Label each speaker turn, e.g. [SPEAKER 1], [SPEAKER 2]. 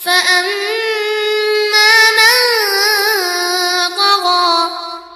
[SPEAKER 1] فأما